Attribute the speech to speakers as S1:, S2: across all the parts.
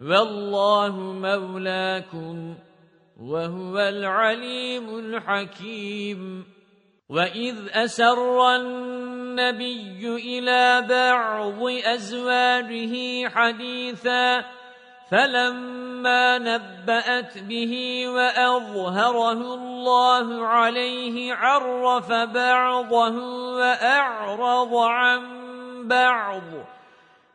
S1: والله مولاكم وهو العليم الحكيم. وَإِذْ أَسَرَّ النَّبِيُّ إِلَى بَعْضِ أَزْوَاجِهِ حَدِيثًا فَلَمَّا نَبَّأَتْ بِهِ وَأَظْهَرَهُ اللَّهُ عَلَيْهِ عَرَّفَ بَعْضَهُ وَأَعْرَضَ عَن بَعْضٍ.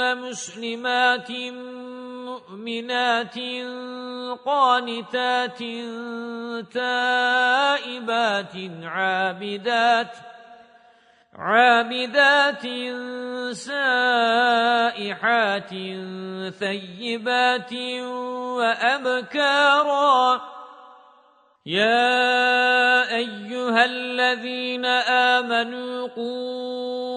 S1: مسلمات مؤمنات قانتات تائبات عابدات عابدات سائحات ثيبات وأبكارا يا أيها الذين آمنوا قوا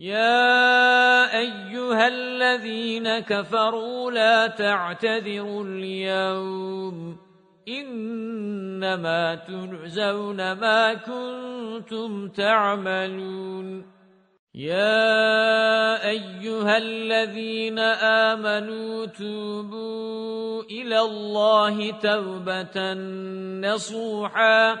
S1: يَا أَيُّهَا الَّذِينَ كَفَرُوا لَا تَعْتَذِرُوا الْيَوْمَ إِنَّمَا تُجْزَوْنَ مَا كُنتُمْ تَعْمَلُونَ يَا أَيُّهَا الَّذِينَ آمَنُوا تُوبُوا إِلَى اللَّهِ تَوْبَةً نَّصُوحًا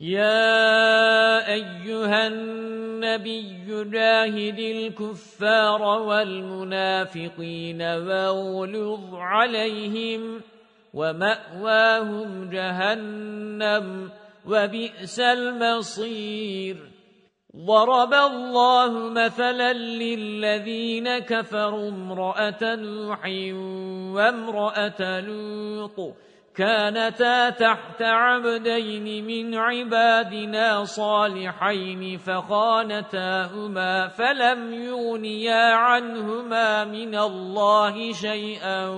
S1: يا أيها النبي جاهد الكفار والمنافقين واغلظ عليهم ومأواهم جهنم وبئس المصير. ضرب الله مثلا للذين كفروا امرأة نوح وامرأة لوط. كانتا تحت عبدين من عبادنا صالحين فخانتاهما فلم يغنيا عنهما من الله شيئا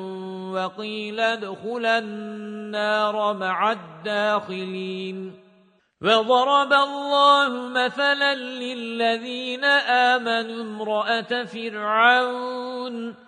S1: وقيل ادخلا النار مع الداخلين. وضرب الله مثلا للذين آمنوا امرأة فرعون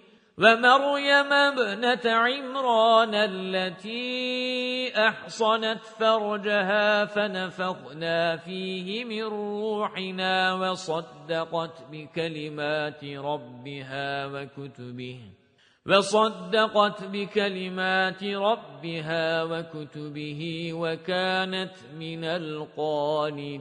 S1: وَمَرْيَمَ ابْنَةَ عِمْرَانَ الَّتِي أَحْصَنَتْ فَرْجَهَا فَنَفَخْنَا فِيهِ مِنْ رُوحِنَا وَصَدَّقَتْ بِكَلِمَاتِ رَبِّهَا وَكُتُبِهِ وَصَدَّقَتْ بِكَلِمَاتِ رَبِّهَا وَكُتُبِهِ وَكَانَتْ مِنَ الْقَانِتِينَ.